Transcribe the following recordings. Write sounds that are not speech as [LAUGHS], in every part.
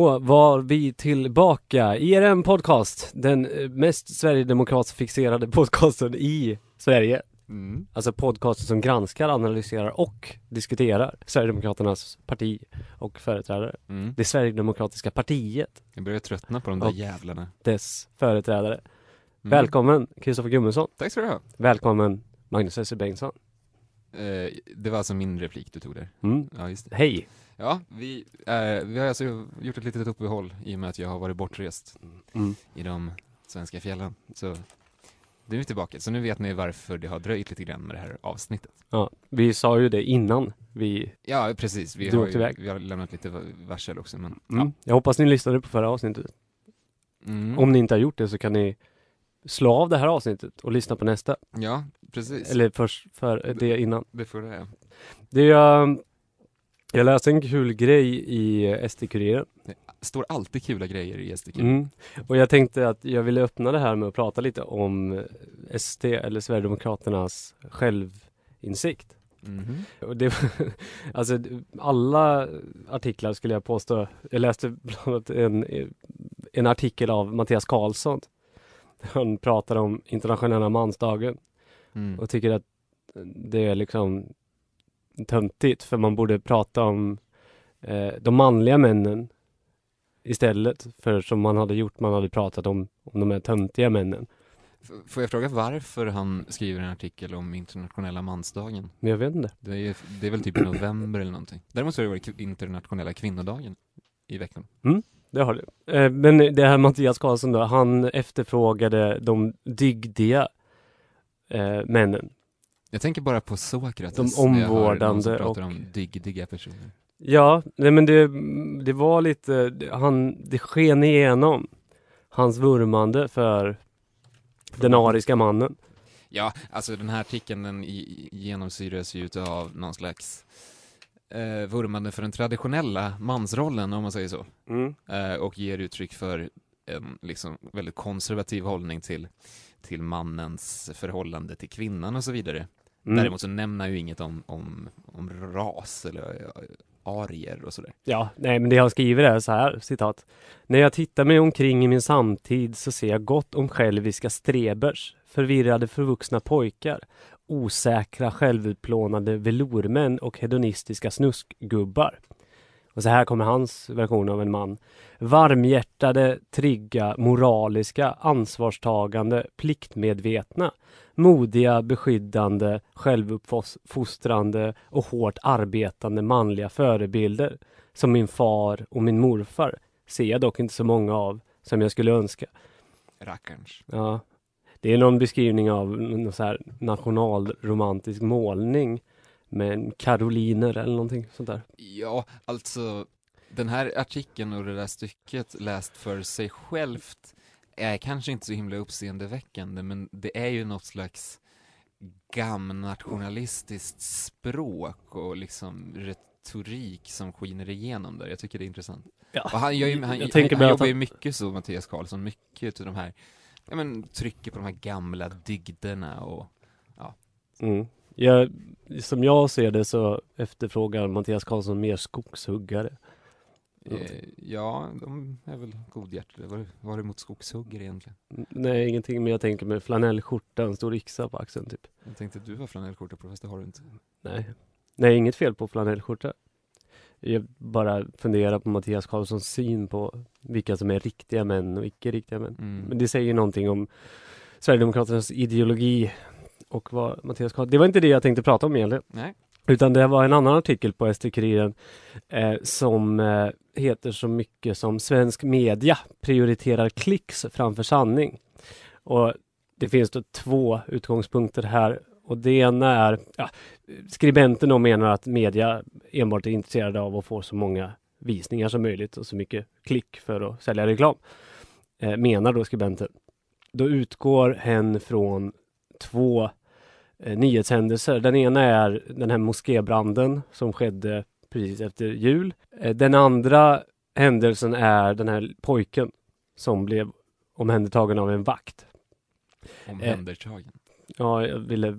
Då var vi tillbaka. IRM Podcast, den eh, mest Sverigedemokratsfixerade [LAUGHS] podcasten i Sverige. Mm. Alltså podcasten som granskar, analyserar och diskuterar Sverigedemokraternas parti och företrädare. Mm. Det Sverigedemokratiska partiet, Jag börjar tröttna på de där Och- jävlarna. dess företrädare. Mm. Välkommen Kristoffer Gummesson. Tack ska du ha. Välkommen Magnus Esse Bengtsson. Eh, det var alltså min replik du tog där. Mm. Ja, just det. Hej! Ja, vi, eh, vi har alltså gjort ett litet uppehåll i och med att jag har varit bortrest Mm. i de svenska fjällen. Så nu är vi tillbaka. Så nu vet ni varför det har dröjt lite grann med det här avsnittet. Ja, vi sa ju det innan vi... Ja, precis. Vi har, ju, vi har lämnat lite va- varsel också, men Mm. Jag hoppas ni lyssnade på förra avsnittet. ja. Mm. Om ni inte har gjort det så kan ni slå av det här avsnittet och lyssna på nästa. Ja, precis. Eller först för det innan. Det får det. Det jag, jag läste en kul grej i SD-Kuriren. Står alltid kula grejer i SDQ. Mm. Och jag tänkte att jag ville öppna det här med att prata lite om SD eller Sverigedemokraternas självinsikt. Mhm. Och det, [LAUGHS] alltså alla artiklar skulle jag påstå. Jag läste bland annat en, en artikel av Mattias Karlsson. Han pratar om internationella mansdagen Mm. och tycker att det är liksom töntigt för man borde prata om eh, de manliga männen istället för som man hade gjort, man hade pratat om, om de här töntiga männen. F- Får jag fråga varför han skriver en artikel om internationella mansdagen? Jag vet inte. Det är, det är väl typ i november eller någonting. Däremot så har det varit internationella kvinnodagen i veckan. Det har det. Eh, men det här Mattias Karlsson då, han efterfrågade de dygdiga eh, männen. Jag tänker bara på Sokrates. De omvårdande och- om dygdiga personer. Ja, nej men det, det var lite, han, det sken igenom hans vurmande för den ariska mannen. Ja, alltså den här artikeln den genomsyras ju av någon slags eh, vurmande för den traditionella mansrollen, om man säger så. Eh, och ger uttryck för en liksom väldigt konservativ hållning till, till mannens förhållande till kvinnan och så vidare. Mm. Däremot så nämner han ju inget om, om, om ras eller eh, arier och sådär. Ja, nej men det han skriver är så här, citat. När jag tittar mig omkring i min samtid så ser jag gott om själviska strebers, förvirrade förvuxna pojkar, osäkra självutplånade velourmän och hedonistiska snuskgubbar. Och så här kommer hans version av en man. Varmhjärtade, trygga, moraliska, ansvarstagande, pliktmedvetna, modiga, beskyddande, självuppfostrande och hårt arbetande manliga förebilder som min far och min morfar ser jag dock inte så många av som jag skulle önska. Rackarns. Ja, det är någon beskrivning av någon så här nationalromantisk målning med en karoliner eller någonting sånt där. Ja, alltså den här artikeln och det där stycket läst för sig självt är kanske inte så himla uppseendeväckande, men det är ju något slags gamnationalistiskt språk och liksom retorik som skiner igenom där. Jag tycker det är intressant. Ja, Och han, gör ju, han, jag tänker han, han att jobbar ju mycket så, Mattias Karlsson, mycket utav de här, ja men trycker på de här gamla dygderna och Mm. Jag, som jag ser det så efterfrågar Mattias Karlsson mer skogshuggare. eh, ja, de är väl godhjärtade. Vad har du emot skogshuggare egentligen? Nej, ingenting, men jag tänker med flanellskjorta, en stor yxa på axeln typ. Jag tänkte att du var flanellskjorta på, fast det har du inte. Nej. Nej, inget fel på flanellskjorta. Jag bara funderar på Mattias Karlssons syn på vilka som är riktiga män och icke riktiga män. Mm. Men det säger någonting om Sverigedemokraternas ideologi och vad Mattias Karlsson... Det var inte det jag tänkte prata om egentligen. Nej. Utan det var en annan artikel på SD-Kuriren eh, som eh, heter så mycket som Svensk media prioriterar klicks framför sanning. Och det finns då två utgångspunkter här. Och det ena är, ja, skribenten menar att media enbart är intresserade av att få så många visningar som möjligt och så mycket klick för att sälja reklam. Eh, menar då skribenten. Då utgår hen från två eh, nyhetshändelser. Den ena är den här moskébranden som skedde precis efter jul. Eh, den andra händelsen är den här pojken som blev omhändertagen av en vakt. Omhändertagen. Ja, jag ville...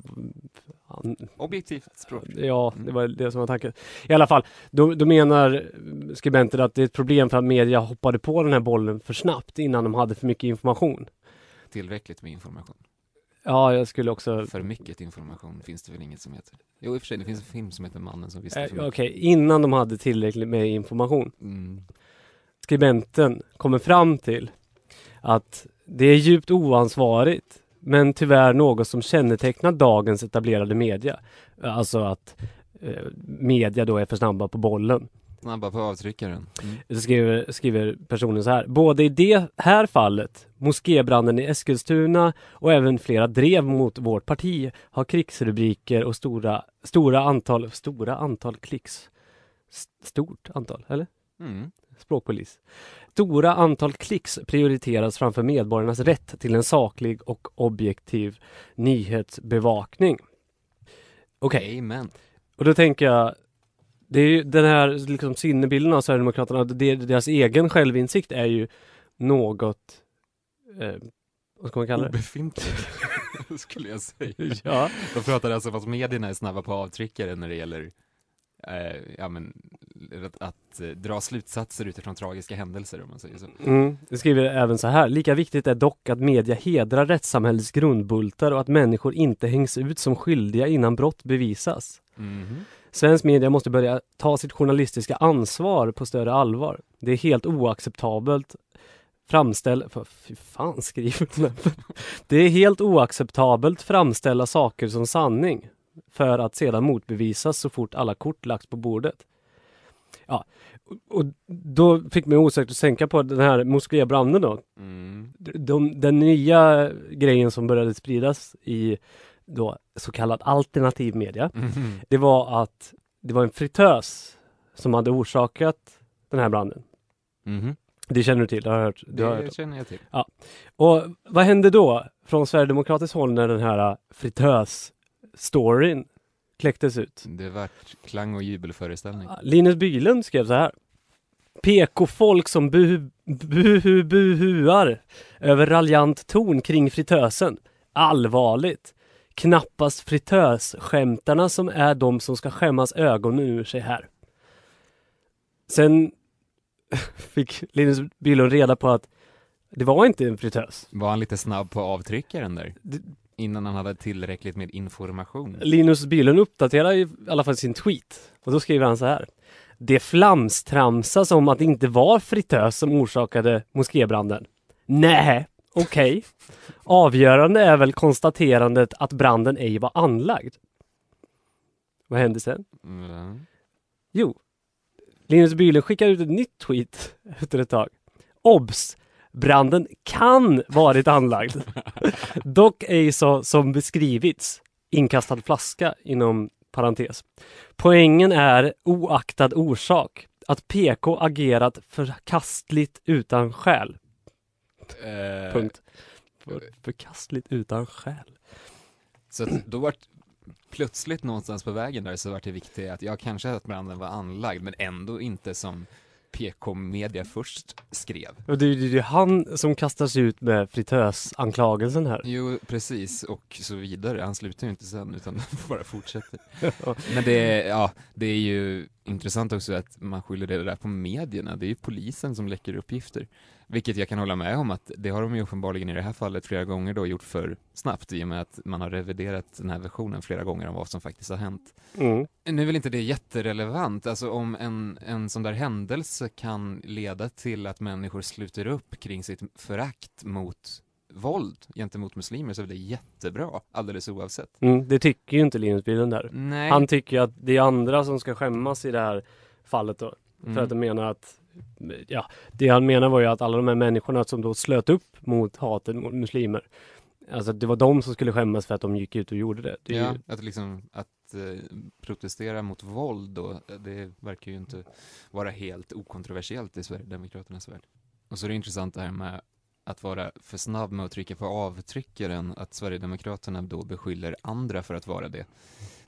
Objektivt språk. Ja, det var det som var tanken. I alla fall, då, då menar skribenten att det är ett problem för att media hoppade på den här bollen för snabbt innan de hade för mycket information. Tillräckligt med information. Ja, jag skulle också... För mycket information finns det väl inget som heter. Jo, i och för sig, det finns en film som heter Mannen som visste Eh, för Okej, mycket. innan de hade tillräckligt med information. Mm. Skribenten kommer fram till att det är djupt oansvarigt men tyvärr något som kännetecknar dagens etablerade media. Alltså att eh, media då är för snabba på bollen. Snabba på avtryckaren. Mm. Så skriver, skriver personen så här. Både i det här fallet, moskébranden i Eskilstuna och även flera drev mot vårt parti har krigsrubriker och stora, stora antal, stora antal klicks. Stort antal, eller? Mm. Språkpolis. Stora antal klicks prioriteras framför medborgarnas rätt till en saklig och objektiv nyhetsbevakning. Okej, Amen. och då tänker jag det är ju den här liksom sinnebilden av Sverigedemokraterna, det, deras egen självinsikt är ju något eh, vad ska man kalla det? Obefintlig, [LAUGHS] skulle jag säga. Ja, De pratar alltså om att medierna är snabba på avtryckare när det gäller eh, ja, men, att, att eh, dra slutsatser utifrån tragiska händelser, om man säger så. mm. det skriver även så här. Lika viktigt är dock att media hedrar rättssamhällets grundbultar och att människor inte hängs ut som skyldiga innan brott bevisas. Mhm. Svensk media måste börja ta sitt journalistiska ansvar på större allvar. Det är helt oacceptabelt framställa... för- Fy fan [LAUGHS] skriver den. Det är helt oacceptabelt framställa saker som sanning för att sedan motbevisas så fort alla kort lagts på bordet. Ja, och- och då fick mig osökt att tänka på den här moskébranden då. Mm. De, den nya grejen som började spridas i då så kallad alternativ media Mhm. det var att det var en fritös som hade orsakat den här branden. Mhm. Det känner du till, det har jag hört. Du har hört. Det känner jag till. Och vad hände då från Sverigedemokratiskt håll när den här fritös-storyn kläcktes ut? Det vart klang och jubelföreställning. Linus Bylund skrev så här. PK-folk som buhu, buhu, buhuar över raljant ton kring fritösen. Allvarligt. Knappast fritösskämtarna som är de som ska skämmas ögonen ur sig här. Sen [LAUGHS] fick Linus Bylund reda på att det var inte en fritös. Var han lite snabb på avtryckaren där? Det- Innan han hade tillräckligt med information? Linus Bylund uppdaterar i alla fall sin tweet och då skriver han så här. Det flamstramsas om att det inte var fritös som orsakade moskébranden. Nej, okej. Avgörande är väl konstaterandet att branden ej var anlagd. Vad hände sen? Mm. Jo, Linus Bylund skickar ut ett nytt tweet efter ett tag. Obs! Branden kan varit anlagd. [LAUGHS] Dock ej så som beskrivits. Inkastad flaska inom parentes. Poängen är oaktad orsak. Att PK agerat förkastligt utan skäl. Eh, Punkt. För, förkastligt utan skäl. Så att då vart plötsligt någonstans på vägen där så vart det viktigt att ja, kanske att branden var anlagd, men ändå inte som PK-media först skrev. Och det är ju han som kastas ut med fritösanklagelsen här. Jo, precis, och så vidare. Han slutar ju inte sen, utan [LAUGHS] bara fortsätter. [LAUGHS] Men det är, ja, det är ju intressant också att man skyller det där på medierna. Det är ju polisen som läcker uppgifter. Vilket jag kan hålla med om att det har de ju uppenbarligen i det här fallet flera gånger då gjort för snabbt i och med att man har reviderat den här versionen flera gånger om vad som faktiskt har hänt. Mm. Nu är väl inte det jätterelevant, alltså om en, en sån där händelse kan leda till att människor sluter upp kring sitt förakt mot våld gentemot muslimer så är det jättebra, alldeles oavsett. Mm, det tycker ju inte Linus Bylund där. Nej. Han tycker ju att det är andra som ska skämmas i det här fallet då. Mm. För att de menar att, ja, det han menar var ju att alla de här människorna som då slöt upp mot hatet mot muslimer, alltså det var de som skulle skämmas för att de gick ut och gjorde det. det ja, ju, att liksom, att eh, protestera mot våld då, det verkar ju inte vara helt okontroversiellt i Sverigedemokraternas värld. Och så är det intressant det här med att vara för snabb med att trycka på avtryckaren, att Sverigedemokraterna då beskyller andra för att vara det.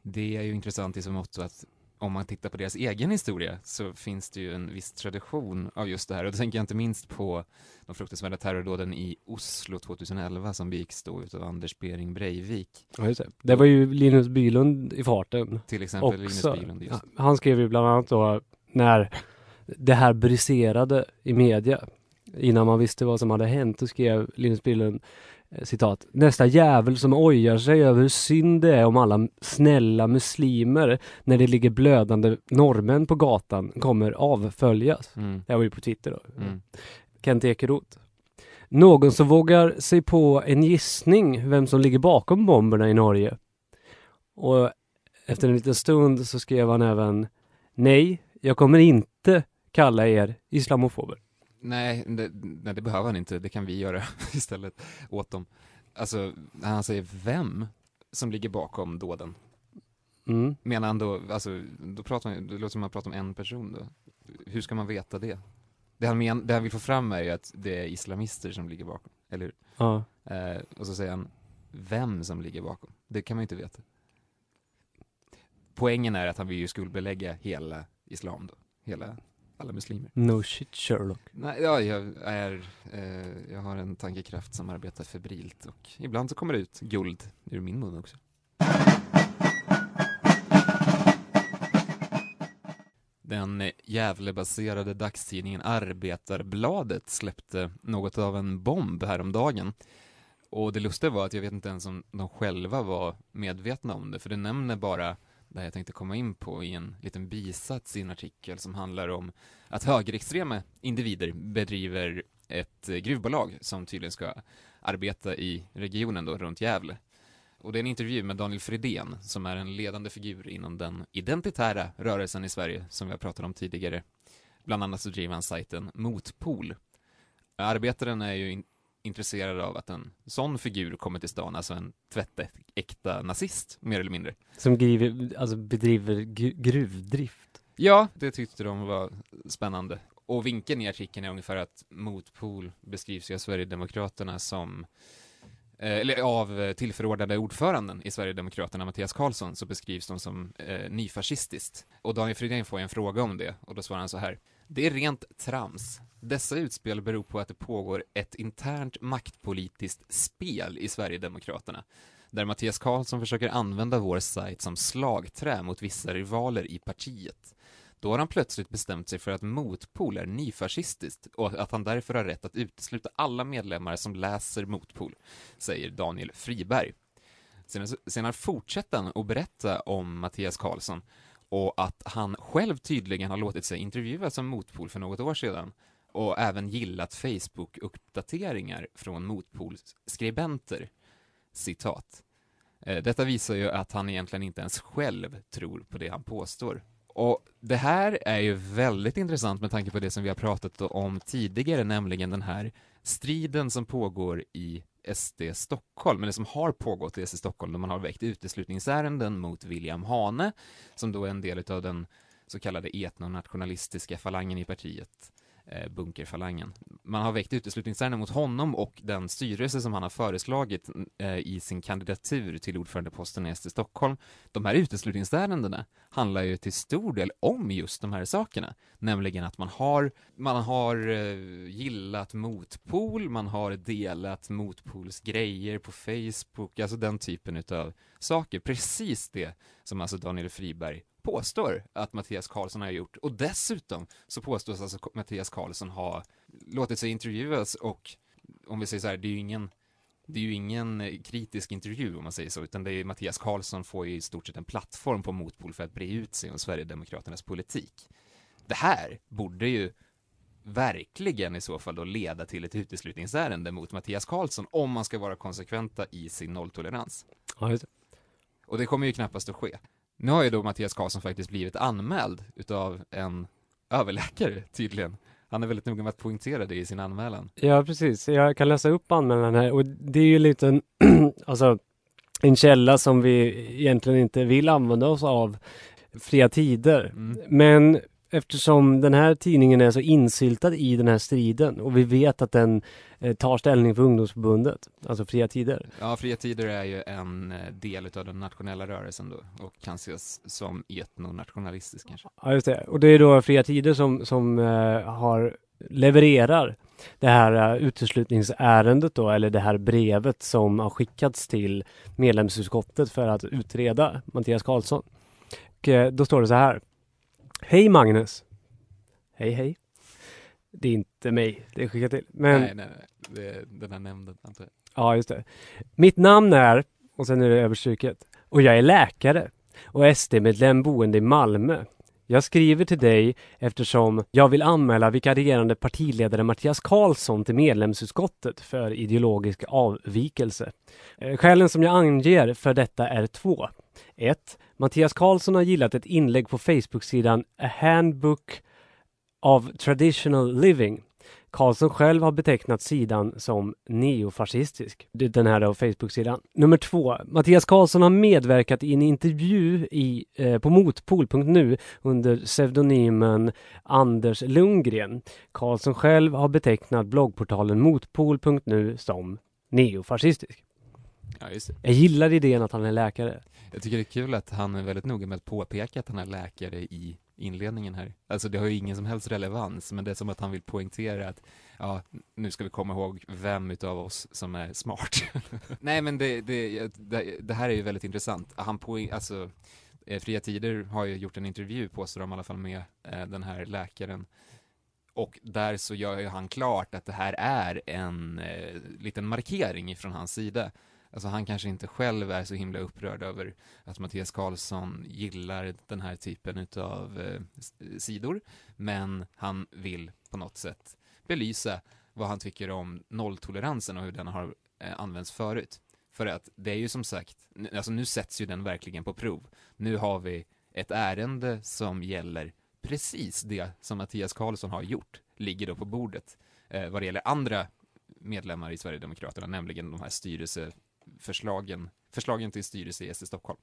Det är ju intressant i så mått att om man tittar på deras egen historia så finns det ju en viss tradition av just det här och då tänker jag inte minst på de fruktansvärda terrordåden i Oslo 2011 som begicks då utav Anders Bering Breivik. Ja, just det. det var ju Linus Bylund i farten. Till exempel också. Linus Bylund. Just. Han skrev ju bland annat då när det här briserade i media innan man visste vad som hade hänt, så skrev Linus Bylund citat, nästa jävel som ojar sig över hur synd det är om alla snälla muslimer när det ligger blödande norrmän på gatan kommer avföljas. Mm. Det var ju på Twitter då. Mm. Kent Ekeroth. Någon som vågar sig på en gissning vem som ligger bakom bomberna i Norge. Och efter en liten stund så skrev han även Nej, jag kommer inte kalla er islamofober. Nej det, nej, det behöver han inte. Det kan vi göra [LAUGHS] istället åt dem. Alltså, när han säger vem som ligger bakom dåden. Mm. Menar han då, alltså, då pratar man, det låter som att man pratar om en person då. Hur ska man veta det? Det han, men, det han vill få fram är ju att det är islamister som ligger bakom, eller hur? Ja. Eh, och så säger han vem som ligger bakom. Det kan man ju inte veta. Poängen är att han vill ju skuldbelägga hela islam då. Hela alla muslimer. No shit Sherlock. Nej, ja, jag är, eh, jag har en tankekraft som arbetar febrilt och ibland så kommer det ut guld ur min mun också. Den Gävlebaserade dagstidningen Arbetarbladet släppte något av en bomb häromdagen. Och det lustiga var att jag vet inte ens om de själva var medvetna om det, för det nämner bara det jag tänkte komma in på i en liten bisats i en artikel som handlar om att högerextrema individer bedriver ett eh, gruvbolag som tydligen ska arbeta i regionen då, runt Gävle. Och det är en intervju med Daniel Fredén som är en ledande figur inom den identitära rörelsen i Sverige som vi har pratat om tidigare. Bland annat så driver han sajten Motpol. Arbetaren är ju intresserad av att en sån figur kommer till stan, alltså en tvättäkta nazist, mer eller mindre. Som griver, alltså bedriver gruvdrift? Ja, det tyckte de var spännande. Och vinkeln i artikeln är ungefär att Motpol beskrivs ju av Sverigedemokraterna som eh, eller av tillförordnade ordföranden i Sverigedemokraterna, Mattias Karlsson, så beskrivs de som eh, nyfascistiskt. Och Daniel Fridén får en fråga om det, och då svarar han så här. Det är rent trams. Dessa utspel beror på att det pågår ett internt maktpolitiskt spel i Sverigedemokraterna, där Mattias Karlsson försöker använda vår sajt som slagträ mot vissa rivaler i partiet. Då har han plötsligt bestämt sig för att Motpol är nyfascistiskt och att han därför har rätt att utesluta alla medlemmar som läser Motpol, säger Daniel Friberg. Senare fortsätter han att berätta om Mattias Karlsson och att han själv tydligen har låtit sig intervjuas som Motpol för något år sedan och även gillat Facebook-uppdateringar från motpolsskribenter. Citat. Eh, detta visar ju att han egentligen inte ens själv tror på det han påstår. Och det här är ju väldigt intressant med tanke på det som vi har pratat om tidigare, nämligen den här striden som pågår i SD Stockholm, eller som har pågått i SD Stockholm, där man har väckt uteslutningsärenden mot William Hane, som då är en del av den så kallade etnonationalistiska falangen i partiet Eh, bunkerfalangen. Man har väckt uteslutningsärenden mot honom och den styrelse som han har föreslagit eh, i sin kandidatur till ordförandeposten i SD Stockholm. De här uteslutningsärendena handlar ju till stor del om just de här sakerna, nämligen att man har, man har eh, gillat motpol, man har delat motpols grejer på Facebook, alltså den typen utav saker, precis det som alltså Daniel Friberg påstår att Mattias Karlsson har gjort. Och dessutom så påstås alltså Mattias Karlsson ha låtit sig intervjuas och om vi säger så här, det är ju ingen det är ju ingen kritisk intervju om man säger så, utan det är Mattias Karlsson får ju i stort sett en plattform på Motpol för att bre ut sig om Sverigedemokraternas politik. Det här borde ju verkligen i så fall då leda till ett uteslutningsärende mot Mattias Karlsson om man ska vara konsekventa i sin nolltolerans. Ja, det. Och det kommer ju knappast att ske. Nu har ju då Mattias Karlsson faktiskt blivit anmäld utav en överläkare tydligen. Han är väldigt noga med att poängtera det i sin anmälan. Ja, precis. Jag kan läsa upp anmälan här och det är ju lite en, [CLEARS THROAT] alltså en källa som vi egentligen inte vill använda oss av fria tider. Mm. Men eftersom den här tidningen är så insyltad i den här striden och vi vet att den eh, tar ställning för ungdomsförbundet, alltså Fria Tider. Ja, Fria Tider är ju en eh, del av den nationella rörelsen då och kan ses som etnonationalistisk kanske. Ja, just det. Och det är då Fria Tider som, som eh, har levererar det här uh, uteslutningsärendet då, eller det här brevet som har skickats till medlemsutskottet för att utreda Mattias Karlsson. Och uh, då står det så här. Hej Magnus! Hej hej! Det är inte mig det är skickat till. Men... Nej, nej, nej. Det är den här nämnden, antar jag. Ja, just det. Mitt namn är, och sen är det överstruket, och jag är läkare och SD-medlem boende i Malmö. Jag skriver till dig eftersom jag vill anmäla vikarierande partiledare Mattias Karlsson till medlemsutskottet för ideologisk avvikelse. Eh, skälen som jag anger för detta är två. 1. Mattias Karlsson har gillat ett inlägg på Facebook-sidan A Handbook of Traditional Living Karlsson själv har betecknat sidan som neofascistisk. Den här Facebook-sidan. Nummer två. Mattias Karlsson har medverkat i en intervju i, eh, på motpol.nu under pseudonymen Anders Lundgren. Karlsson själv har betecknat bloggportalen motpol.nu som neofascistisk. Ja, just det. Jag gillar idén att han är läkare. Jag tycker det är kul att han är väldigt noga med att påpeka att han är läkare i inledningen här. Alltså det har ju ingen som helst relevans, men det är som att han vill poängtera att ja, nu ska vi komma ihåg vem utav oss som är smart. [LAUGHS] Nej men det, det, det, det, här är ju väldigt intressant. Han poäng, alltså eh, Fria Tider har ju gjort en intervju, påstår de i alla fall, med eh, den här läkaren. Och där så gör ju han klart att det här är en eh, liten markering ifrån hans sida. Alltså han kanske inte själv är så himla upprörd över att Mattias Karlsson gillar den här typen av eh, eh, sidor, men han vill på något sätt belysa vad han tycker om nolltoleransen och hur den har eh, använts förut. För att det är ju som sagt, alltså nu sätts ju den verkligen på prov. Nu har vi ett ärende som gäller precis det som Mattias Karlsson har gjort, ligger då på bordet. Eh, vad det gäller andra medlemmar i Sverigedemokraterna, nämligen de här styrelse förslagen, förslagen till styrelse i SD Stockholm.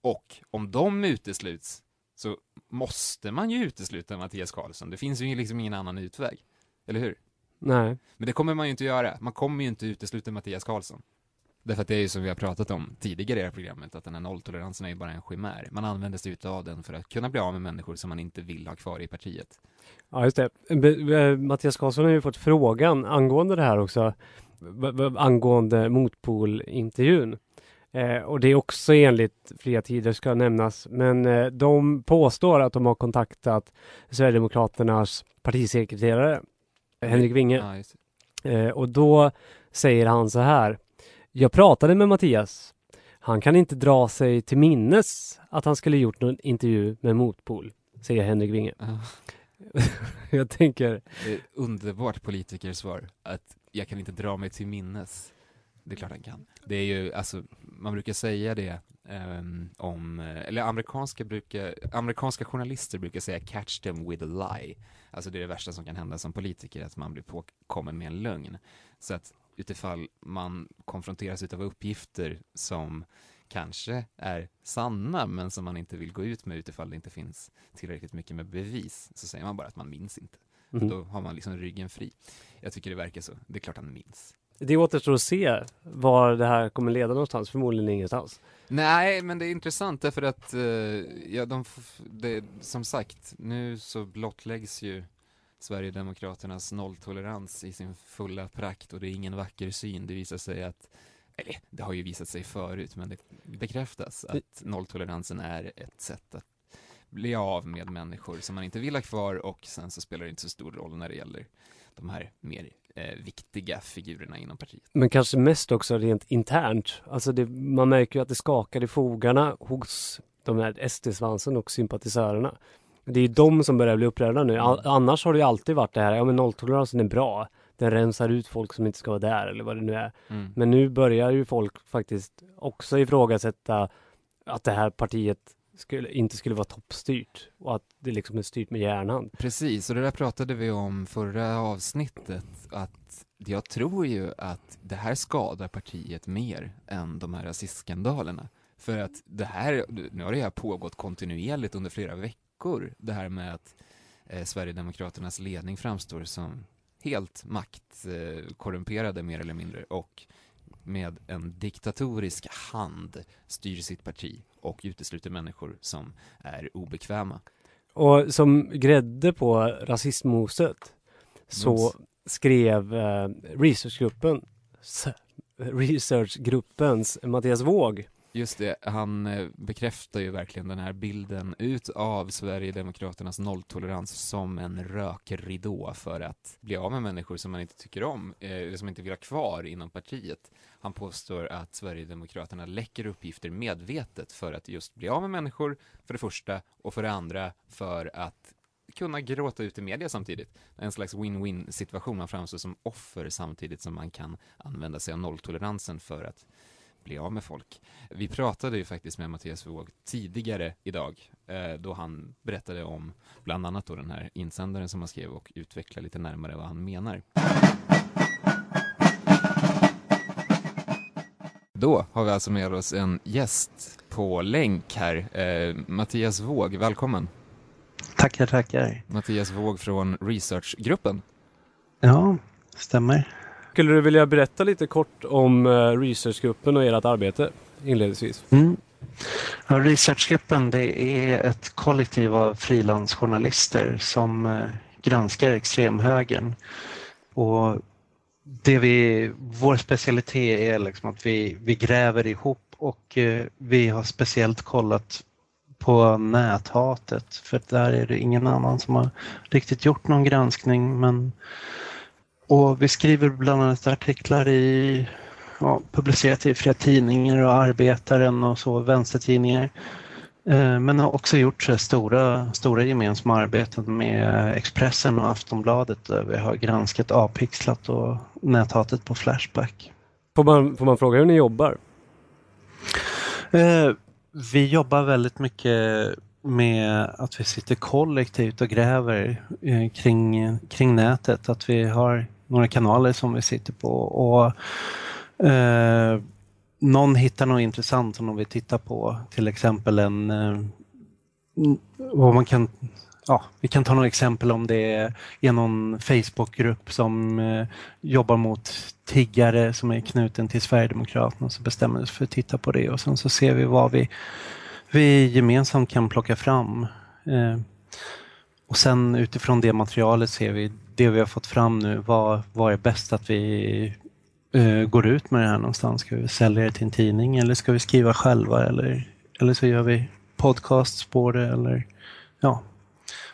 Och om de utesluts så måste man ju utesluta Mattias Karlsson. Det finns ju liksom ingen annan utväg. Eller hur? Nej. Men det kommer man ju inte göra. Man kommer ju inte utesluta Mattias Karlsson. Därför att det är ju som vi har pratat om tidigare i det här programmet, att den här nolltoleransen är ju bara en chimär. Man använder sig utav den för att kunna bli av med människor som man inte vill ha kvar i partiet. Ja, just det. Mattias Karlsson har ju fått frågan angående det här också angående motpolintervjun. Eh, och det är också enligt Fria Tider ska nämnas. Men eh, de påstår att de har kontaktat Sverigedemokraternas partisekreterare Henrik Winge. Eh, och då säger han så här. Jag pratade med Mattias. Han kan inte dra sig till minnes att han skulle gjort någon intervju med Motpol, säger Henrik Winge. Ja. [LAUGHS] jag tänker... Underbart politikersvar. Att jag kan inte dra mig till minnes. Det är klart han kan. Det är ju, alltså, man brukar säga det um, om, eller amerikanska, brukar, amerikanska journalister brukar säga catch them with a lie. Alltså det är det värsta som kan hända som politiker, att man blir påkommen med en lögn. Så att utifall man konfronteras av uppgifter som kanske är sanna, men som man inte vill gå ut med utifall det inte finns tillräckligt mycket med bevis, så säger man bara att man minns inte. Mm. Då har man liksom ryggen fri. Jag tycker det verkar så. Det är klart han minns. Det återstår att se var det här kommer leda någonstans, förmodligen ingenstans. Nej, men det är intressant därför att, uh, ja, de, det, som sagt, nu så blottläggs ju Sverigedemokraternas nolltolerans i sin fulla prakt och det är ingen vacker syn. Det visar sig att, eller det har ju visat sig förut, men det bekräftas att nolltoleransen är ett sätt att bli av med människor som man inte vill ha kvar och sen så spelar det inte så stor roll när det gäller de här mer eh, viktiga figurerna inom partiet. Men kanske mest också rent internt. Alltså det, man märker ju att det skakar i fogarna hos de här SD-svansen och sympatisörerna. Det är ju de som börjar bli upprörda nu. All, annars har det ju alltid varit det här, ja men nolltoleransen är bra. Den rensar ut folk som inte ska vara där eller vad det nu är. Mm. Men nu börjar ju folk faktiskt också ifrågasätta att det här partiet skulle, inte skulle vara toppstyrt och att det liksom är styrt med hjärnan. Precis, och det där pratade vi om förra avsnittet, att jag tror ju att det här skadar partiet mer än de här rasistskandalerna. För att det här, nu har det här pågått kontinuerligt under flera veckor veckor, det här med att eh, Sverigedemokraternas ledning framstår som helt maktkorrumperade eh, mer eller mindre och med en diktatorisk hand styr sitt parti och utesluter människor som är obekväma. Och som grädde på rasismmoset så skrev eh, researchgruppen researchgruppens Mattias Våg Just det, han eh, bekräftar ju verkligen den här bilden ut av Sverigedemokraternas nolltolerans som en rökridå för att bli av med människor som man inte tycker om, eh, eller som inte vill ha kvar inom partiet. Han påstår att Sverigedemokraterna läcker uppgifter medvetet för att just bli av med människor, för det första, och för det andra för att kunna gråta ut i media samtidigt. En slags win-win situation, man framstår som offer samtidigt som man kan använda sig av nolltoleransen för att bli av med folk. Vi pratade ju faktiskt med Mattias Våg tidigare idag eh, då han berättade om bland annat då den här insändaren som han skrev och utvecklade lite närmare vad han menar. Då har vi alltså med oss en gäst på länk här. Eh, Mattias Våg, välkommen. Tackar, tackar. Mattias Våg från Researchgruppen. Ja, stämmer. Skulle du vilja berätta lite kort om eh, researchgruppen och ert arbete inledningsvis? Mm. Ja, researchgruppen det är ett kollektiv av frilansjournalister som eh, granskar extremhögern. Och det vi, vår specialitet är liksom att vi, vi gräver ihop och eh, vi har speciellt kollat på näthatet för där är det ingen annan som har riktigt gjort någon granskning men och vi skriver bland annat artiklar i, ja, publicerat i flera tidningar och Arbetaren och så, vänstertidningar. Eh, men har också gjort stora, stora gemensamma arbeten med Expressen och Aftonbladet där vi har granskat Apixlat och näthatet på Flashback. Får man, får man fråga hur ni jobbar? Eh, vi jobbar väldigt mycket med att vi sitter kollektivt och gräver eh, kring, kring nätet. Att vi har några kanaler som vi sitter på och eh, någon hittar något intressant som de vill titta på. Till exempel en eh, vad man kan Ja, vi kan ta några exempel om det är någon Facebookgrupp som eh, jobbar mot tiggare som är knuten till Sverigedemokraterna så bestämmer vi oss för att titta på det och sen så ser vi vad vi, vi gemensamt kan plocka fram. Eh, och sen utifrån det materialet ser vi det vi har fått fram nu, vad, vad är bäst att vi uh, går ut med det här någonstans? Ska vi sälja det till en tidning eller ska vi skriva själva eller, eller så gör vi podcasts på det eller ja,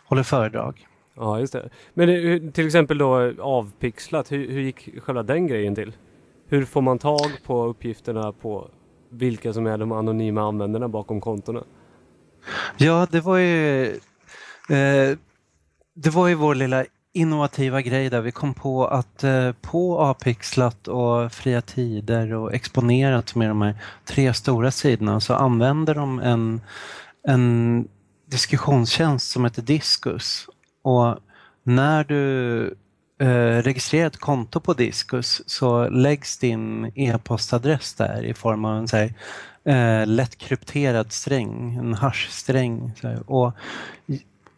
håller föredrag. Ja, just det. Men det, till exempel då avpixlat, hur, hur gick själva den grejen till? Hur får man tag på uppgifterna på vilka som är de anonyma användarna bakom kontona? Ja, det var ju eh, det var ju vår lilla innovativa grej där vi kom på att eh, på Apixlat och Fria Tider och Exponerat med de här tre stora sidorna så använder de en, en diskussionstjänst som heter Diskus. Och när du eh, registrerar ett konto på Diskus så läggs din e-postadress där i form av en så här, eh, lätt krypterad sträng, en hashsträng. Och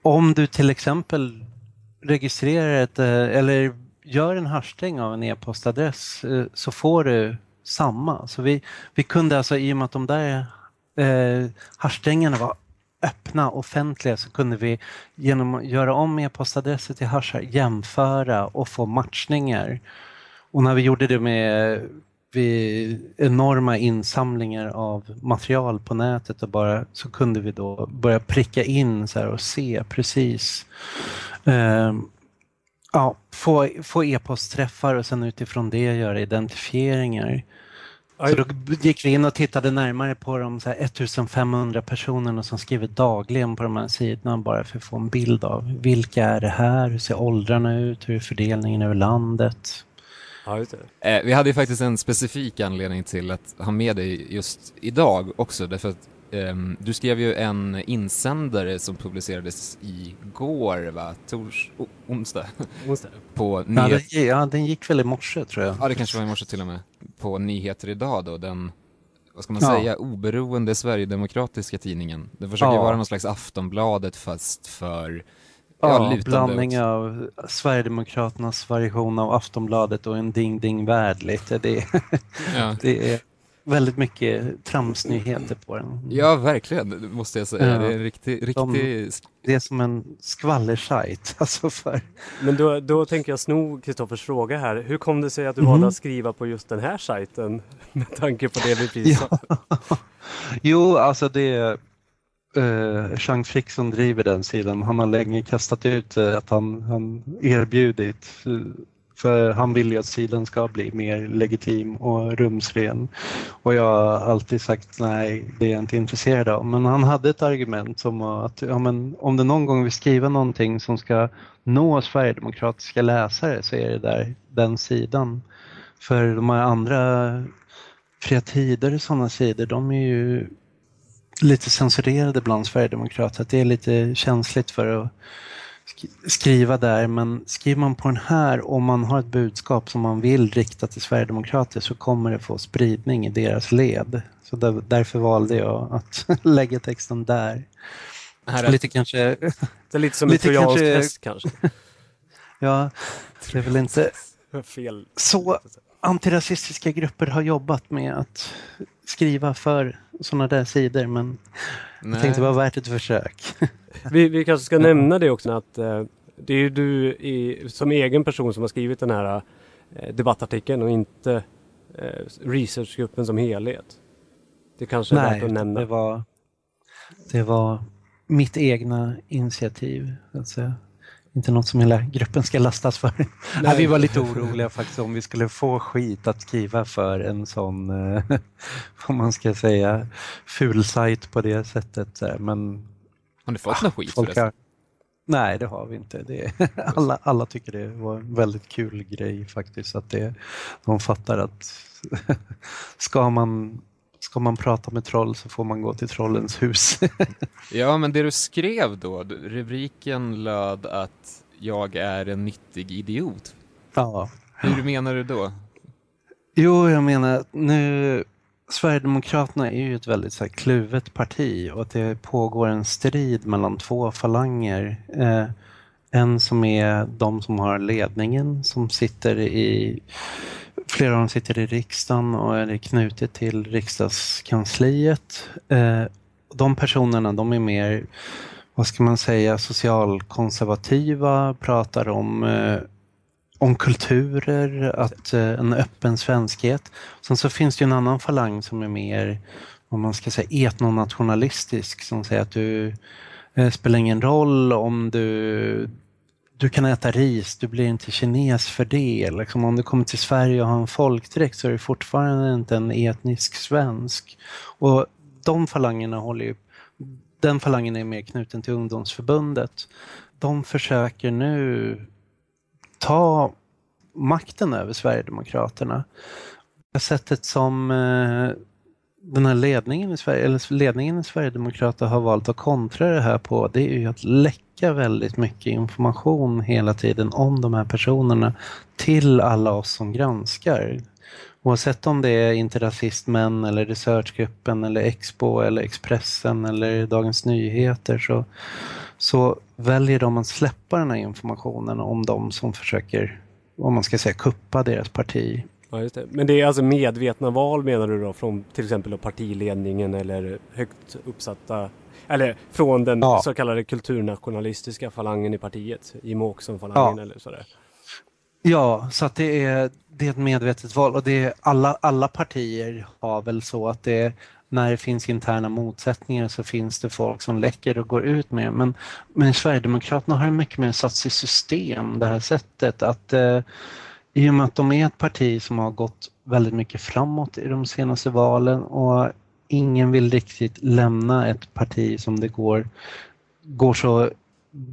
om du till exempel registrerar ett, eh, eller gör en hashtag av en e-postadress eh, så får du samma. Så vi, vi kunde alltså, i och med att de där eh, var öppna, offentliga, så kunde vi genom att göra om e-postadresser till hashar jämföra och få matchningar. Och när vi gjorde det med vi, enorma insamlingar av material på nätet och bara så kunde vi då börja pricka in så och se precis eh, ja, få, få e-postträffar och sen utifrån det göra identifieringar. Så då gick vi in och tittade närmare på de så 1500 personerna som skriver dagligen på de här sidorna bara för att få en bild av vilka är det här, hur ser åldrarna ut, hur är fördelningen över landet. Ja, just det. Eh, vi hade ju faktiskt en specifik anledning till att ha med dig just idag också, därför att Um, du skrev ju en insändare som publicerades igår, va? Tors... Oh, onsdag? onsdag. [LAUGHS] På nyhet... ja, den gick väl i morse, tror jag. Ja, det kanske var i morse till och med. På Nyheter Idag då, den vad ska man ja. säga, oberoende Sverigedemokratiska tidningen. Det försöker ja. vara någon slags Aftonbladet fast för Ja, ja blandning också. av Sverigedemokraternas variation av Aftonbladet och en ding ding värld lite. Det, ja. [LAUGHS] det är väldigt mycket tramsnyheter på den. Ja, verkligen, måste jag säga. Ja. Det är en riktig... riktig... De, det är som en skvallersajt. [LAUGHS] Alltså för... Men då, då tänker jag sno Kristoffers fråga här. Hur kom det sig att du mm. valde att skriva på just den här sajten [LAUGHS] med tanke på det vi precis sa? jo, alltså det eh, Chang Frick som driver den sidan, han har länge kastat ut eh, att han, han erbjudit eh, för han vill ju att sidan ska bli mer legitim och rumsren. Och jag har alltid sagt nej, det är jag inte intresserad av. Men han hade ett argument som att ja, men, om du någon gång vill skriva någonting som ska nå sverigedemokratiska läsare så är det där den sidan. För de här andra Fria Tider och sådana sidor, de är ju lite censurerade bland sverigedemokrater. Att det är lite känsligt för att skriva där, men skriver man på den här och man har ett budskap som man vill rikta till Sverigedemokrater så kommer det få spridning i deras led. Så där, därför valde jag att [LAUGHS] lägga texten där. Här är, lite kanske... Det är lite som en trojansk häst kanske? [LAUGHS] ja, det är väl inte Fel. så antirasistiska grupper har jobbat med att skriva för sådana där sidor men Nej. jag tänkte det var värt ett försök. [LAUGHS] vi, vi kanske ska nämna det också att eh, det är du i, som egen person som har skrivit den här eh, debattartikeln och inte eh, researchgruppen som helhet. Det kanske är Nej, värt att nämna. Det var, det var mitt egna initiativ. Så att säga inte något som hela gruppen ska lastas för. Nej. vi var lite oroliga faktiskt om vi skulle få skit att skriva för en sån, eh, [LAUGHS] vad man ska säga, ful sajt på det sättet. Men, har ni fått någon skit förresten? Har... Nej, det har vi inte. Det [LAUGHS] alla, alla tycker det var en väldigt kul grej faktiskt. Att det, de fattar att [LAUGHS] ska man ska man prata med troll så får man gå till trollens hus. [LAUGHS] ja, men det du skrev då, rubriken löd att jag är en nyttig idiot. Ja. Hur menar du då? Jo, jag menar att nu Sverigedemokraterna är ju ett väldigt så här, kluvet parti och att det pågår en strid mellan två falanger. Eh, en som är de som har ledningen som sitter i Flera av dem sitter i riksdagen och är knutet till riksdagskansliet. Eh, de personerna de är mer, vad ska man säga, socialkonservativa, pratar om eh, om kulturer, att eh, en öppen svenskhet. Sen så finns det en annan falang som är mer, vad man ska säga, etnonationalistisk som säger att du spelar ingen roll om du du kan äta ris, du blir inte kines för det. Liksom om du kommer till Sverige och har en folkdräkt så är du fortfarande inte en etnisk svensk. Och de falangerna håller ju, den falangen är mer knuten till ungdomsförbundet. De försöker nu ta makten över Sverigedemokraterna. Sättet som eh, den här ledningen i, Sverige, eller ledningen i Sverigedemokraterna har valt att kontra det här på, det är ju att läcka väldigt mycket information hela tiden om de här personerna till alla oss som granskar. Oavsett om det är Interrasistmän eller Researchgruppen eller Expo eller Expressen eller Dagens Nyheter så, så väljer de att släppa den här informationen om de som försöker, om man ska säga, kuppa deras parti Ja, just det. Men det är alltså medvetna val menar du då från till exempel partiledningen eller högt uppsatta eller från den ja. så kallade kulturnationalistiska falangen i partiet, Jimmie Åkesson-falangen ja. eller sådär? Ja, så att det är, det är ett medvetet val och det är alla, alla partier har väl så att det när det finns interna motsättningar så finns det folk som läcker och går ut med. Men, men Sverigedemokraterna har mycket mer satt i system det här sättet att eh, i och med att de är ett parti som har gått väldigt mycket framåt i de senaste valen och ingen vill riktigt lämna ett parti som det går, går så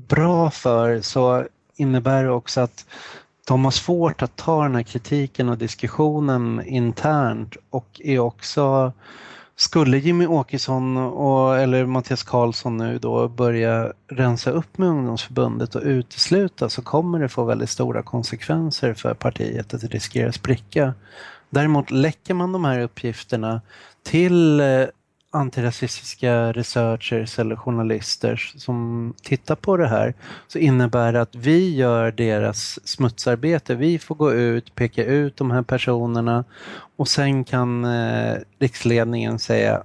bra för så innebär det också att de har svårt att ta den här kritiken och diskussionen internt och är också skulle Jimmy Åkesson och, eller Mattias Karlsson nu då börja rensa upp med ungdomsförbundet och utesluta så kommer det få väldigt stora konsekvenser för partiet att det riskerar spricka. Däremot läcker man de här uppgifterna till eh, antirasistiska researchers eller journalister som tittar på det här så innebär det att vi gör deras smutsarbete. Vi får gå ut, peka ut de här personerna och sen kan eh, riksledningen säga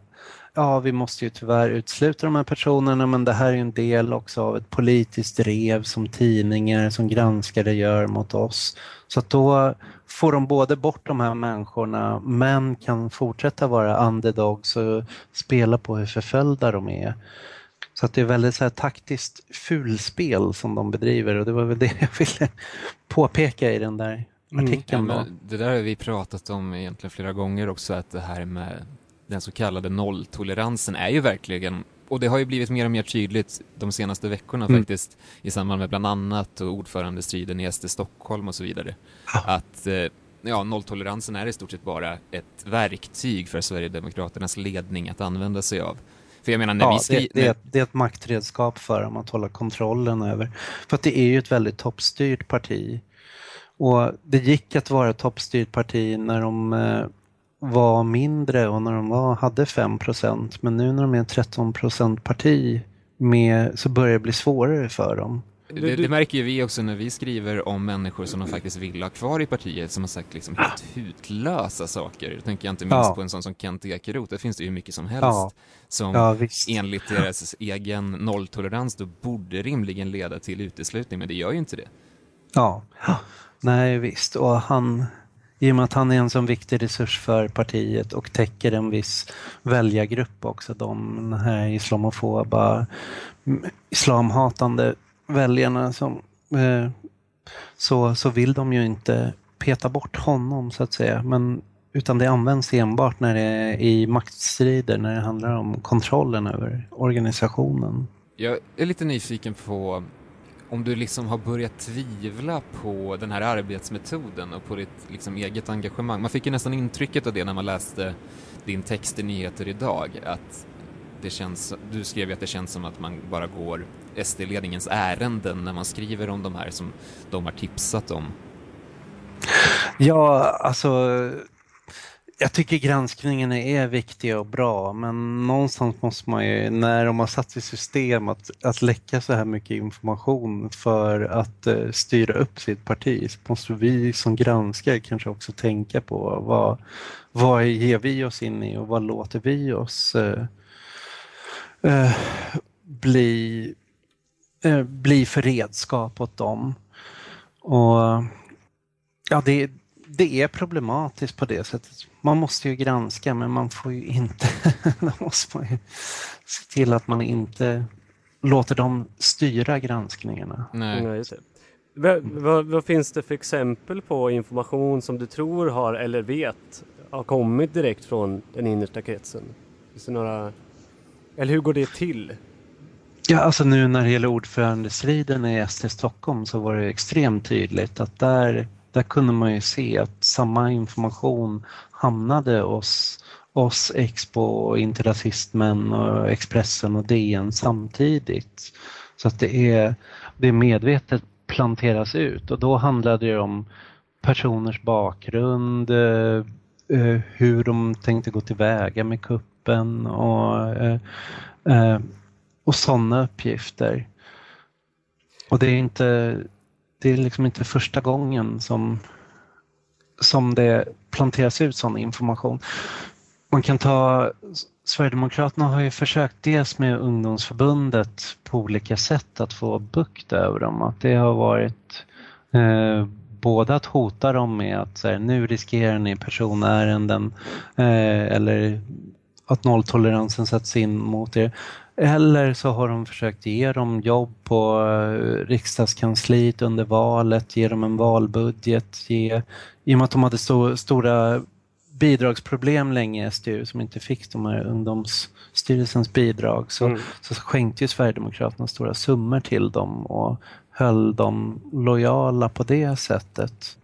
ja, vi måste ju tyvärr utesluta de här personerna men det här är en del också av ett politiskt drev som tidningar som granskare gör mot oss. Så att då får de både bort de här människorna men kan fortsätta vara underdogs och spela på hur förföljda de är. Så att det är väldigt så här taktiskt fulspel som de bedriver och det var väl det [LAUGHS] jag ville påpeka i den där mm. artikeln. Mm, ja, det där har vi pratat om egentligen flera gånger också, att det här med den så kallade nolltoleransen är ju verkligen och det har ju blivit mer och mer tydligt de senaste veckorna mm. faktiskt i samband med bland annat ordförandestriden i SD Stockholm och så vidare. Ja. Att eh, ja, nolltoleransen är i stort sett bara ett verktyg för Sverigedemokraternas ledning att använda sig av. För jag menar när ja, vi skri- det, det, är, det är ett maktredskap för dem att hålla kontrollen över. För att det är ju ett väldigt toppstyrt parti. Och det gick att vara ett toppstyrt parti när de eh, var mindre och när de var, hade 5% men nu när de är en 13% parti med, så börjar det bli svårare för dem. Det, det, märker ju vi också när vi skriver om människor som de faktiskt vill ha kvar i partiet som har sagt liksom helt hutlösa saker. Då tänker jag inte minst ja. på en sån som Kent Ekeroth. Där finns det ju mycket som helst ja. som ja, enligt deras egen nolltolerans då borde rimligen leda till uteslutning, men det gör ju inte det. Ja, nej visst. Och han, i och med att han är en sån viktig resurs för partiet och täcker en viss väljargrupp också, de här islamofoba, islamhatande väljarna som, eh, så, så vill de ju inte peta bort honom så att säga. Men, utan det används enbart när det är i maktstrider, när det handlar om kontrollen över organisationen. Jag är lite nyfiken på om du liksom har börjat tvivla på den här arbetsmetoden och på ditt liksom eget engagemang. Man fick ju nästan intrycket av det när man läste din text i Nyheter idag, att det känns, du skrev ju att det känns som att man bara går SD-ledningens ärenden när man skriver om de här som de har tipsat om. Ja, alltså jag tycker granskningen är viktig och bra men någonstans måste man ju, när de har satt i system att, att läcka så här mycket information för att eh, styra upp sitt parti så måste vi som granskare kanske också tänka på vad, vad ger vi oss in i och vad låter vi oss eh, eh, bli, eh, bli för redskap åt dem. Och ja, det, det är problematiskt på det sättet. Man måste ju granska men man får ju inte, [LAUGHS] då måste man ju se till att man inte låter dem styra granskningarna. Nej. Nej vad, vad, vad, finns det för exempel på information som du tror har eller vet har kommit direkt från den innersta kretsen? Finns det några, eller hur går det till? Ja, alltså nu när det gäller ordförandestriden i SD Stockholm så var det extremt tydligt att där där kunde man ju se att samma information hamnade hos oss, Expo, Interrasistmän och Expressen och DN samtidigt. Så att det är, det är medvetet planteras ut och då handlade det om personers bakgrund, eh, eh, hur de tänkte gå tillväga med kuppen och, eh, och sådana uppgifter. Och det är inte det är liksom inte första gången som, som det planteras ut sån information. Man kan ta Sverigedemokraterna har ju försökt dels med ungdomsförbundet på olika sätt att få bukt över dem. Att det har varit eh, både att hota dem med att så här, nu riskerar ni personärenden eh, eller att nolltoleransen sätts in mot er. Eller så har de försökt ge dem jobb på eh, riksdagskansliet under valet, ge dem en valbudget, ge, i och med att de hade så, stora bidragsproblem länge i SDU som inte fick de här ungdomsstyrelsens bidrag så, mm. så skänkte ju Sverigedemokraterna stora summor till dem och höll dem lojala på det sättet.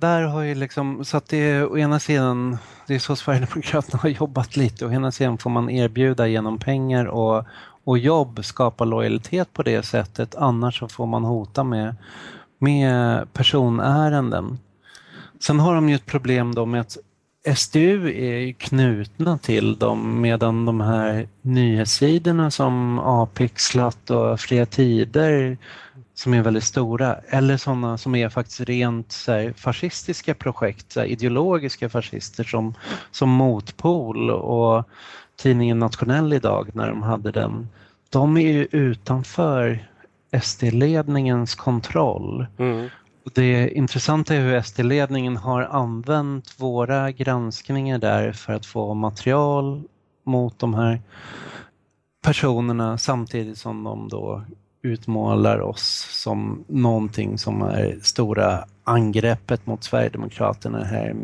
Där har ju liksom, så att det är å ena sidan, det är så Sverigedemokraterna har jobbat lite, å ena sidan får man erbjuda genom pengar och, och jobb skapa lojalitet på det sättet, annars så får man hota med, med personärenden. Sen har de ju ett problem då med att SDU är knutna till dem medan de här nyhetssidorna som Apixlat och Fria Tider som är väldigt stora eller sådana som är faktiskt rent så här, fascistiska projekt, så här, ideologiska fascister som, som motpol och tidningen Nationell idag när de hade den, de är ju utanför SD-ledningens kontroll. Mm. Det intressanta är hur SD-ledningen har använt våra granskningar där för att få material mot de här personerna samtidigt som de då utmålar oss som någonting som är stora angreppet mot Sverigedemokraterna här.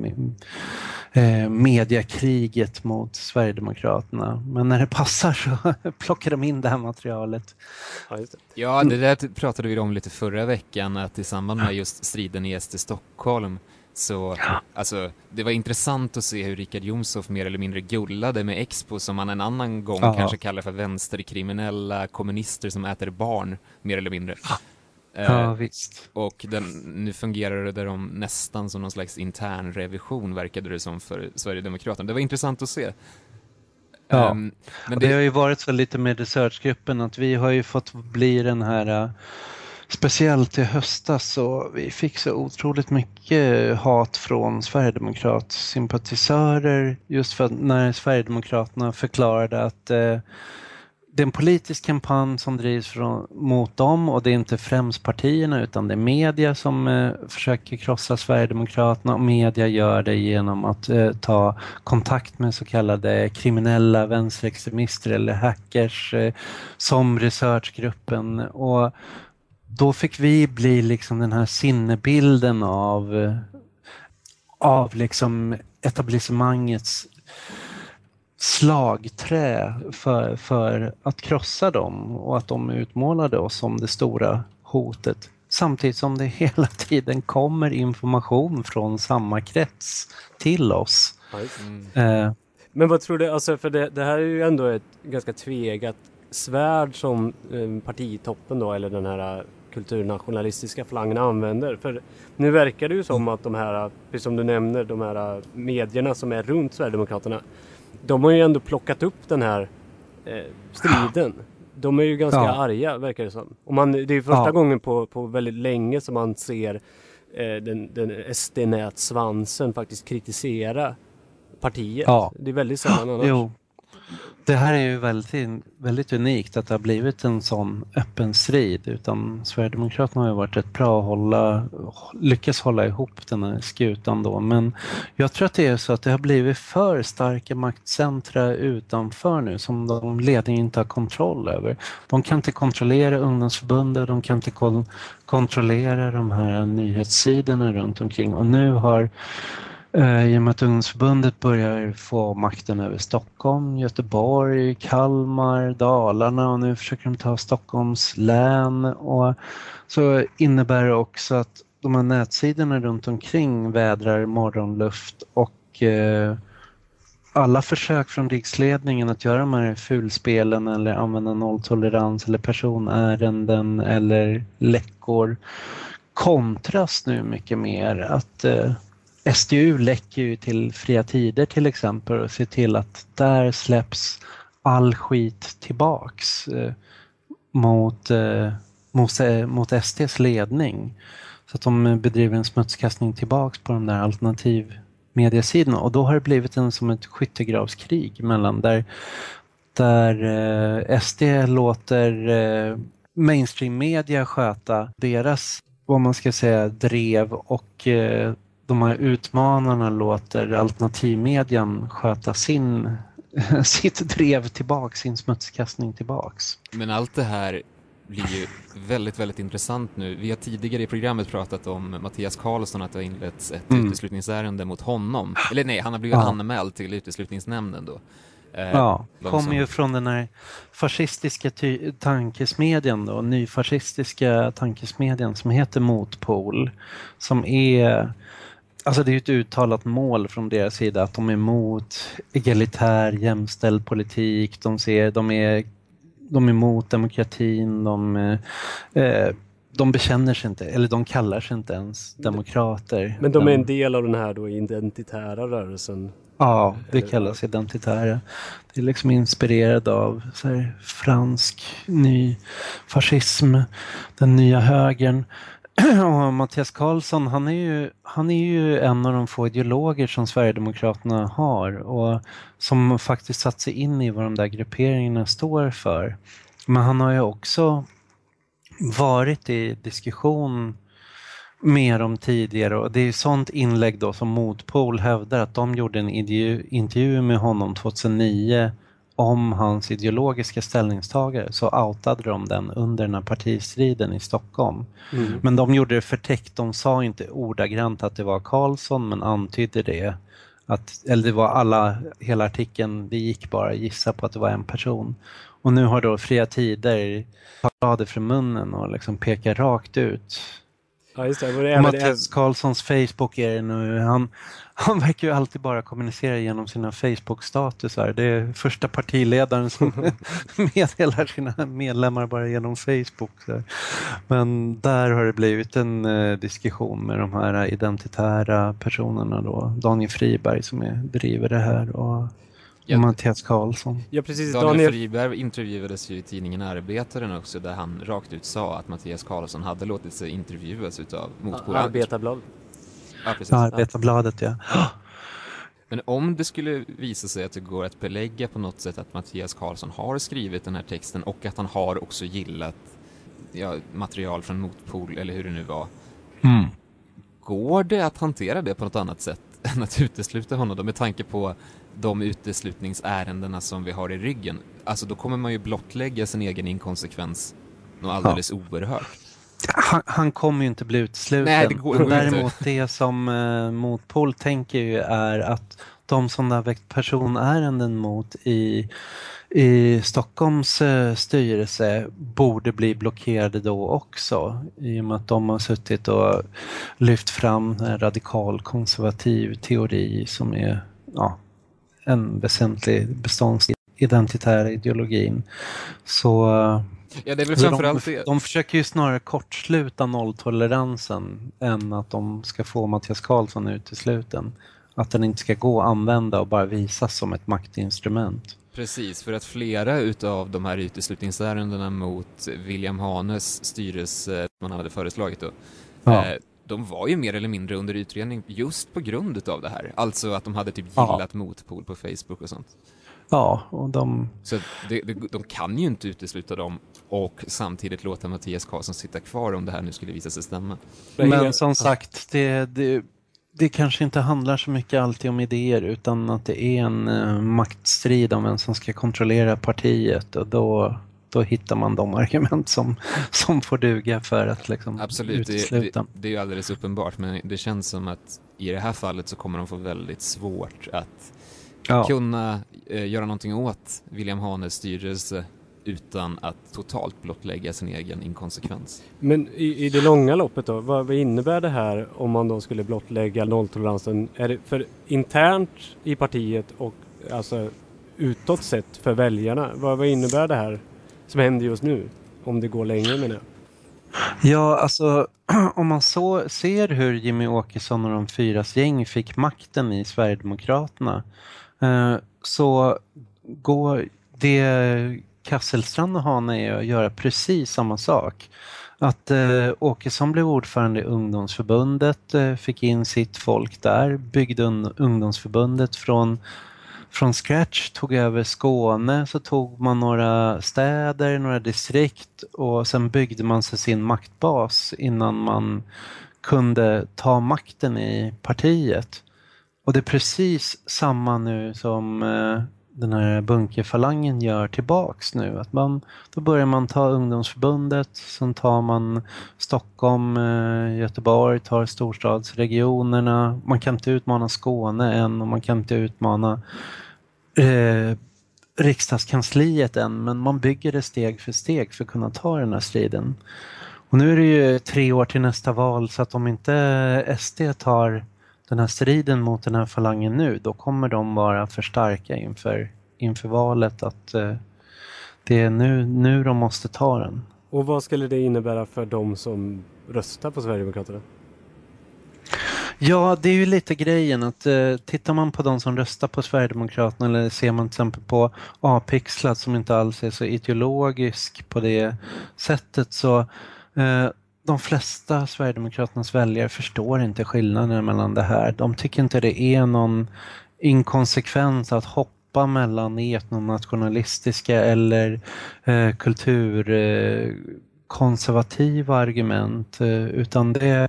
Eh, mediakriget mot Sverigedemokraterna. Men när det passar så [LAUGHS] plockar de in det här materialet. Ja, det. ja, det där pratade vi om lite förra veckan, att i samband med just striden i SD Stockholm så, ja. alltså, det var intressant att se hur Richard Jomshof mer eller mindre gullade med Expo som man en annan gång ja. kanske kallar för vänsterkriminella kommunister som äter barn, mer eller mindre. Ja. Ja, eh, visst. Och den, nu fungerar det de nästan som någon slags intern revision verkade det som för Sverigedemokraterna. Det var intressant att se. Ja, um, men det... det... har ju varit så lite med researchgruppen att vi har ju fått bli den här uh, Speciellt i höstas så vi fick så otroligt mycket hat från Sverigedemokratsympatisörer just för att när Sverigedemokraterna förklarade att eh, det är en politisk kampanj som drivs från, mot dem och det är inte främst partierna utan det är media som eh, försöker krossa Sverigedemokraterna och media gör det genom att eh, ta kontakt med så kallade kriminella vänsterextremister eller hackers eh, som researchgruppen. Och då fick vi bli liksom den här sinnebilden av, av liksom etablissemangets slagträ för, för att krossa dem och att de utmålade oss som det stora hotet. Samtidigt som det [LAUGHS] hela tiden kommer information från samma krets till oss. Mm. Eh. Men vad tror du, alltså för det, det, här är ju ändå ett ganska tvegat svärd som eh, partitoppen då eller den här kulturnationalistiska falangen använder. För nu verkar det ju som att de här, precis som du nämner, de här medierna som är runt Sverigedemokraterna de har ju ändå plockat upp den här eh, striden. De är ju ganska ja. arga verkar det som. Och man, det är första ja. gången på, på väldigt länge som man ser eh, den, den SD-nätsvansen faktiskt kritisera partiet. Ja. Det är väldigt sällan [GASPS] annars. Jo. Det här är ju väldigt, väldigt unikt att det har blivit en sån öppen strid utan Sverigedemokraterna har ju varit rätt bra att hålla, lyckas hålla ihop den här skutan då men jag tror att det är så att det har blivit för starka maktcentra utanför nu som de ledningen inte har kontroll över. De kan inte kontrollera ungdomsförbundet, de kan inte kontrollera de här nyhetssidorna runt omkring och nu har Eh, I och med att ungdomsförbundet börjar få makten över Stockholm, Göteborg, Kalmar, Dalarna och nu försöker de ta Stockholms län. Och så innebär det också att de här nätsidorna runt omkring vädrar morgonluft och eh, alla försök från riksledningen att göra de här fulspelen eller använda nolltolerans eller personärenden eller läckor kontras nu mycket mer. att eh, SDU läcker ju till Fria Tider till exempel och ser till att där släpps all skit tillbaks eh, mot, eh, mot, eh, mot SDs ledning. Så att de bedriver en smutskastning tillbaks på de där alternativmediasidorna och då har det blivit en, som ett skyttegravskrig mellan där, där eh, SD låter eh, mainstream media sköta deras, vad man ska säga, drev och eh, de här utmanarna låter alternativmedian sköta sin, [LAUGHS] sitt drev tillbaks, sin smutskastning tillbaks. Men allt det här blir ju väldigt, väldigt intressant nu. Vi har tidigare i programmet pratat om Mattias Karlsson, att det har inletts ett mm. uteslutningsärende mot honom. Eller nej, han har blivit ja. anmäld till uteslutningsnämnden då. Eh, ja, kommer som... ju från den här fascistiska tankesmedjan då, nyfascistiska tankesmedjan som heter Motpol. Som är Alltså det är ett uttalat mål från deras sida att de är emot egalitär, jämställd politik. De, ser, de, är, de är emot demokratin. De, eh, de bekänner sig inte, eller de kallar sig inte ens demokrater. Men de är en del av den här då identitära rörelsen? Ja, det kallas identitära. Det är liksom inspirerad av här, fransk ny fascism, den nya högern. [CLEARS THROAT] Och Mattias Karlsson, han är, ju, han är ju en av de få ideologer som Sverigedemokraterna har och som faktiskt satt sig in i vad de där grupperingarna står för. Men han har ju också varit i diskussion med dem tidigare och det är sånt inlägg då som Motpol hävdar att de gjorde en intervju med honom 2009 om hans ideologiska ställningstagare så outade de den under den här partistriden i Stockholm. Mm. Men de gjorde det förtäckt, de sa inte ordagrant att det var Karlsson men antydde det. Att, eller det var alla, hela artikeln, det gick bara gissa på att det var en person. Och nu har då Fria Tider tagit från munnen och liksom pekar rakt ut. Ja, just det. det Mattias Karlssons Facebook är nu. Han, han verkar ju alltid bara kommunicera genom sina Facebook-statusar. Det är första partiledaren som [LAUGHS] meddelar sina medlemmar bara genom Facebook. Men där har det blivit en eh, diskussion med de här identitära personerna då. Daniel Friberg som är, driver det här och Ja. Mattias Karlsson. Ja, precis. Daniel, Daniel Friberg intervjuades ju i tidningen Arbetaren också där han rakt ut sa att Mattias Karlsson hade låtit sig intervjuas utav motpolaret. Arbetarbladet. Ja, precis. Arbetarbladet, ja. Men om det skulle visa sig att det går att belägga på något sätt att Mattias Karlsson har skrivit den här texten och att han har också gillat ja, material från motpol eller hur det nu var. Mm. Går det att hantera det på något annat sätt [LAUGHS] än att utesluta honom då med tanke på de uteslutningsärendena som vi har i ryggen. Alltså då kommer man ju blottlägga sin egen inkonsekvens något alldeles ja. oerhört. Han, han, kommer ju inte bli utesluten. Nej, det går, det går Däremot inte. det som eh, Motpol tänker ju är att de som det har väckt personärenden mot i, i Stockholms eh, styrelse borde bli blockerade då också i och med att de har suttit och lyft fram en radikal konservativ teori som är ja, en väsentlig beståndsidentitär ideologin. Så Ja, det är väl framförallt de, de försöker ju snarare kortsluta nolltoleransen än att de ska få Mattias Karlsson utesluten. Att den inte ska gå att använda och bara visas som ett maktinstrument. Precis, för att flera utav de här uteslutningsärendena mot William Hanes styrelse man hade föreslagit då, ja. eh, de var ju mer eller mindre under utredning just på grund utav det här. Alltså att de hade typ gillat ja. motpol på Facebook och sånt. Ja, och de... Så de, de, de, kan ju inte utesluta dem och samtidigt låta Mattias Karlsson sitta kvar om det här nu skulle visa sig stämma. Men som sagt, det, det, det kanske inte handlar så mycket alltid om idéer utan att det är en uh, maktstrid om vem som ska kontrollera partiet. Och då då hittar man de [LAUGHS] argument som, som får duga för att liksom Absolut, det, det, det, är ju alldeles uppenbart men det känns som att i det här fallet så kommer de få väldigt svårt att ja. kunna eh, göra någonting åt William Hanes styrelse utan att totalt blottlägga sin egen inkonsekvens. Men i, i det långa loppet då, vad, vad, innebär det här om man då skulle blottlägga nolltoleransen? Är det för internt i partiet och alltså utåt sett för väljarna? Vad, vad innebär det här som händer just nu? Om det går längre menar jag. Ja, alltså [CLEARS THROAT] om man så ser hur Jimmy Åkesson och de fyras gäng fick makten i Sverigedemokraterna eh, så går det Kasselstrand och Hane är att göra precis samma sak. Att eh, Åkesson blev ordförande i ungdomsförbundet, eh, fick in sitt folk där, byggde ungdomsförbundet från från scratch, tog över Skåne, så tog man några städer, några distrikt och sen byggde man sig sin maktbas innan man kunde ta makten i partiet. Och det är precis samma nu som eh, den här bunkerfalangen gör tillbaks nu. Att man, då börjar man ta ungdomsförbundet, sen tar man Stockholm, eh, Göteborg, tar storstadsregionerna. Man kan inte utmana Skåne än och man kan inte utmana eh, riksdagskansliet än, men man bygger det steg för steg för att kunna ta den här striden. Och nu är det ju tre år till nästa val så att om inte SD tar den här striden mot den här falangen nu, då kommer de vara för starka inför, inför valet att eh, det är nu, nu de måste ta den. Och vad skulle det innebära för de som röstar på Sverigedemokraterna? Ja, det är ju lite grejen att uh, tittar man på de som röstar på Sverigedemokraterna eller ser man till exempel på A-pixlat som inte alls är så ideologisk på det sättet så uh, de flesta Sverigedemokraternas väljare förstår inte skillnaden mellan det här. De tycker inte det är någon inkonsekvens att hoppa mellan etnonationalistiska eller eh, kulturkonservativa eh, argument eh, utan det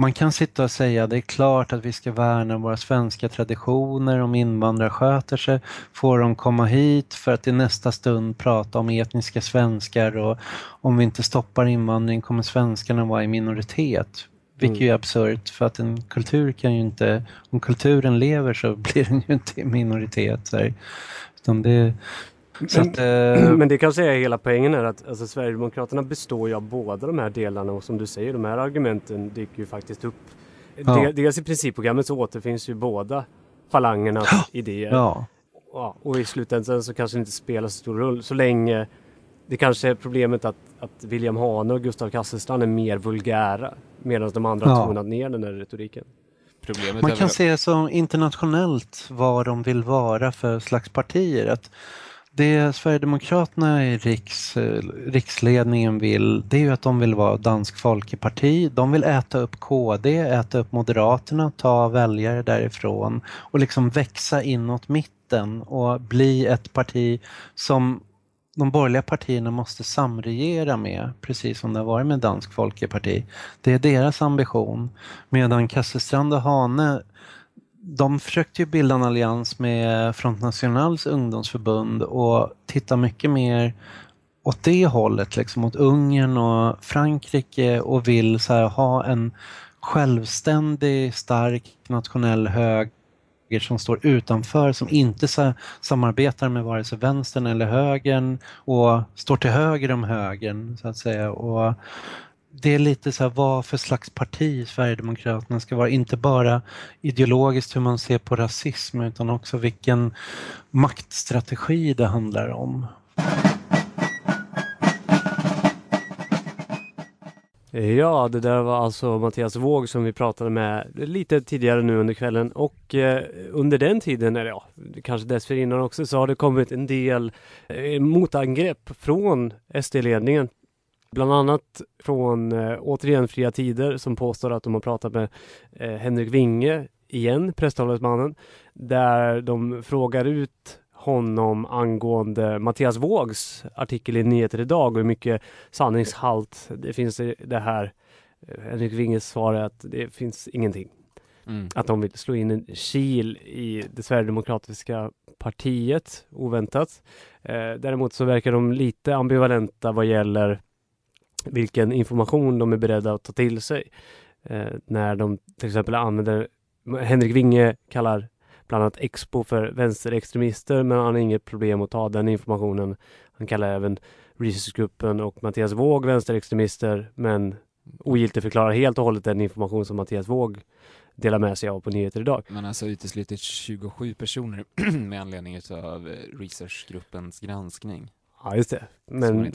man kan sitta och säga det är klart att vi ska värna våra svenska traditioner. Om invandrare sköter sig får de komma hit för att i nästa stund prata om etniska svenskar och om vi inte stoppar invandring kommer svenskarna vara i minoritet. Vilket mm. är absurt för att en kultur kan ju inte, om kulturen lever så [LAUGHS] blir den ju inte i minoritet. Så här. Utan det, men, att, eh... [CLEARS THROAT] men, det kanske är hela poängen här att alltså, Sverigedemokraterna består ju av båda de här delarna och som du säger de här argumenten dyker ju faktiskt upp. Ja. Dels i principprogrammet så återfinns ju båda falangernas ja. idéer. Ja. ja. Och i slutändan så kanske det inte spelar så stor roll så länge det kanske är problemet att, att William Hane och Gustav Kasselstrand är mer vulgära medan de andra har tonat ner den där retoriken. Problemet Man kan se som internationellt vad de vill vara för slags partier. Att det Sverigedemokraterna i riks, eh, riksledningen vill, det är ju att de vill vara Dansk Folkeparti. De vill äta upp KD, äta upp Moderaterna, ta väljare därifrån och liksom växa inåt mitten och bli ett parti som de borgerliga partierna måste samregera med, precis som det har varit med Dansk Folkeparti. Det är deras ambition. Medan Kasselstrand och Hane de försökte ju bilda en allians med Front Nationals ungdomsförbund och titta mycket mer åt det hållet, liksom åt Ungern och Frankrike och vill så här, ha en självständig, stark nationell höger som står utanför, som inte så, samarbetar med vare sig vänstern eller högern och står till höger om högern så att säga. Och det är lite så här vad för slags parti Sverigedemokraterna ska vara. Inte bara ideologiskt hur man ser på rasism utan också vilken maktstrategi det handlar om. Ja, det där var alltså Mattias Våg som vi pratade med lite tidigare nu under kvällen och eh, under den tiden, eller ja, kanske dessförinnan också, så har det kommit en del eh, motangrepp från SD-ledningen Bland annat från eh, återigen Fria Tider som påstår att de har pratat med eh, Henrik Winge igen, presstalesmannen, där de frågar ut honom angående Mattias Vågs artikel i Nyheter idag och hur mycket sanningshalt det finns i det här. Eh, Henrik Winges svar är att det finns ingenting. Mm. Att de vill slå in en kil i det Sverigedemokratiska partiet, oväntat. Eh, däremot så verkar de lite ambivalenta vad gäller vilken information de är beredda att ta till sig. Eh, när de till exempel använder, Henrik Winge kallar bland annat Expo för vänsterextremister men han har inget problem att ta den informationen. Han kallar även Researchgruppen och Mattias Våg vänsterextremister men ogiltigförklarar helt och hållet den information som Mattias Våg delar med sig av på Nyheter idag. Man har alltså uteslutit 27 personer [CLEARS THROAT] med anledning av eh, Researchgruppens granskning. Ja, just det. Men,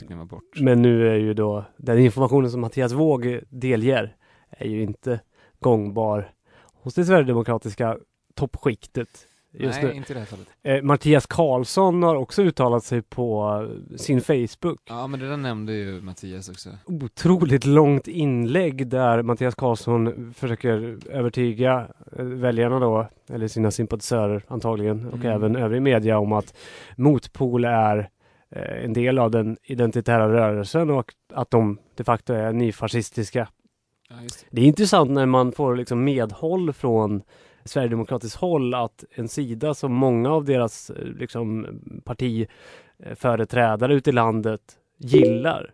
men nu är ju då den informationen som Mattias Våg delger är ju inte gångbar hos det sverigedemokratiska toppskiktet. Just Nej, nu. inte i det här fallet. Eh, Mattias Karlsson har också uttalat sig på sin Facebook. Ja, men det där nämnde ju Mattias också. Otroligt långt inlägg där Mattias Karlsson försöker övertyga eh, väljarna då, eller sina sympatisörer antagligen, och mm. även övrig media om att motpol är Eh, en del av den identitära rörelsen och att de de facto är nyfascistiska. Ja, det. det är intressant när man får liksom medhåll från Sverigedemokratiskt håll att en sida som många av deras eh, liksom, partiföreträdare ute i landet gillar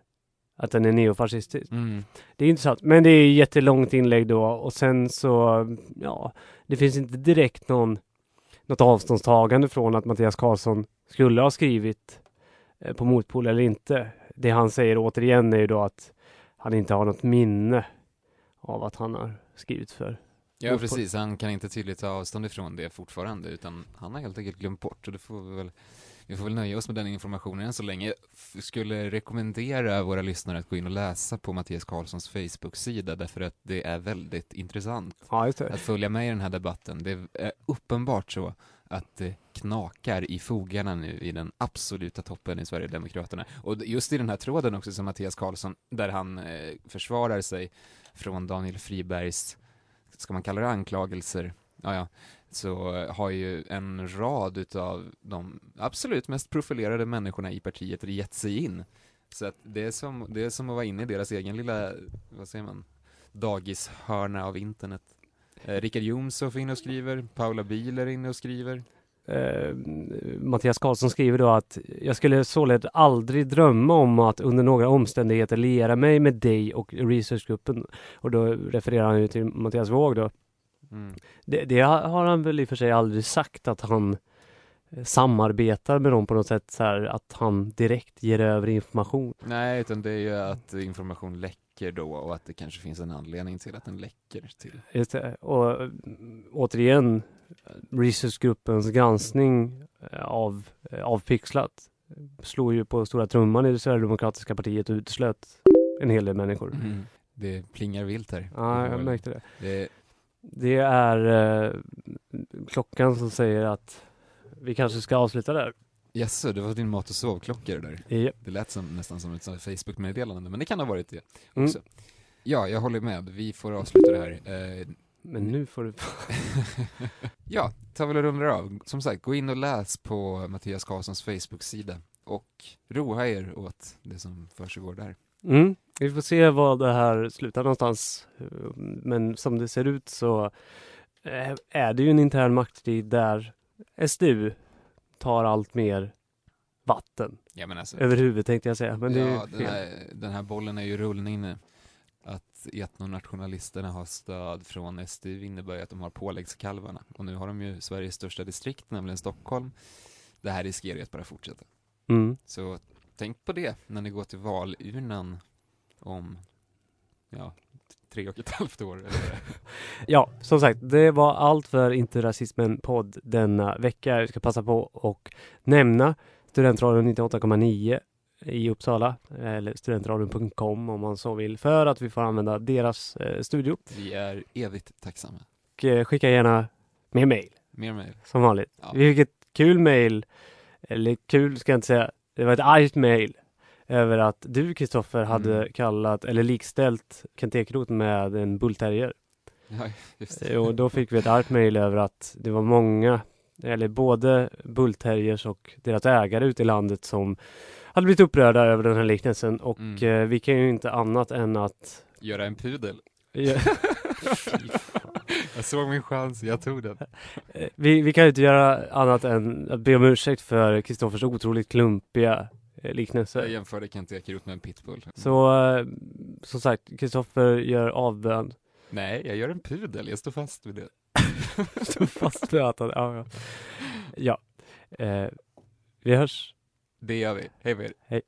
att den är neofascistisk. Mm. Det är intressant, men det är jättelångt inlägg då och sen så, ja, det finns inte direkt någon, något avståndstagande från att Mattias Karlsson skulle ha skrivit Eh, på motpol eller inte. Det han säger återigen är ju då att han inte har något minne av att han har skrivit för Ja precis, han kan inte tydligt ta avstånd ifrån det fortfarande utan han har helt enkelt glömt bort och det får vi väl vi får väl nöja oss med den informationen än så länge. Jag skulle rekommendera våra lyssnare att gå in och läsa på Mattias Karlssons Facebook-sida därför att det är väldigt intressant Ja, att följa med i den här debatten. Det är uppenbart så att det knakar i fogarna nu i den absoluta toppen i Sverigedemokraterna. Och just i den här tråden också som Mattias Karlsson, där han eh, försvarar sig från Daniel Fribergs, ska man kalla det anklagelser, ja, ja, så eh, har ju en rad utav de absolut mest profilerade människorna i partiet gett sig in. Så att det är som, det är som att vara inne i deras egen lilla, vad säger man, dagishörna av internet. Eh, Richard Jomshof är inne och skriver, Paula Bieler är inne och skriver. Eh, Mattias Karlsson skriver då att jag skulle således aldrig drömma om att under några omständigheter liera mig med dig och researchgruppen. Och då refererar han ju till Mattias Våg då. Mm. Det, det, har han väl i och för sig aldrig sagt att han eh, samarbetar med dem på något sätt så här att han direkt ger över information. Nej, utan det är ju att information läcker då och att det kanske finns en anledning till att den läcker till. Just det. Och återigen, researchgruppens granskning eh, av eh, avpixlat slog ju på stora trumman i det Sverigedemokratiska partiet och uteslöt en hel del människor. Mm. Det plingar vilt här. Ja, jag märkte det. det... Det är eh, klockan som säger att vi kanske ska avsluta där. Jaså, det var din mat och sovklocka det där? Ja. Det lät som, nästan som ett Facebook-meddelande, men det kan ha varit det också. Mm. Ja, jag håller med. Vi får avsluta det här. Eh, men nu får du... [LAUGHS] ja, ta väl och rundar av. Som sagt, gå in och läs på Mattias Karlssons Facebook-sida och roa er åt det som försiggår där. Mm. Vi får se vad det här slutar någonstans. Men som det ser ut så eh, är det ju en intern maktstrid där SDU tar allt mer vatten. Ja, men alltså, Över huvudet tänkte jag säga. Men ja, den, här, den här bollen är ju rullning nu. Att etnonationalisterna har stöd från SDU innebär ju att de har påläggskalvarna. Och nu har de ju Sveriges största distrikt, nämligen Stockholm. Det här riskerar ju att bara fortsätta. Mm. Så tänk på det när ni går till valurnan om ja, tre och ett halvt år. [LAUGHS] ja, som sagt, det var allt för Inte Rasismen podd denna vecka. Jag ska passa på och nämna Studentradion 98,9 i Uppsala eller studentradion.com om man så vill för att vi får använda deras eh, studio. Vi är evigt tacksamma. Och eh, skicka gärna mer mail. Mer mail. Som vanligt. Ja. Vi fick ett kul mail, eller kul ska jag inte säga, det var ett argt mail över att du Kristoffer hade mm. kallat eller likställt Kent Ekeroth med en bullterrier. Ja. Och då fick vi ett argt mejl över att det var många, eller både bullterriers och deras ägare ute i landet som hade blivit upprörda över den här liknelsen och mm. eh, vi kan ju inte annat än att Göra en pudel. [LAUGHS] jag såg min chans, jag tog den. Eh, vi, vi kan ju inte göra annat än att be om ursäkt för Kristoffers otroligt klumpiga liknelse. Jag jämförde Kent Ekeroth med en pitbull. Så eh, som sagt, Kristoffer gör avbön. Nej, jag gör en pudel. Jag står fast vid det. [LAUGHS] står fast vid att han, ja. Ja. ja. Eh, vi hörs. Det gör vi. Hej med er. Hej.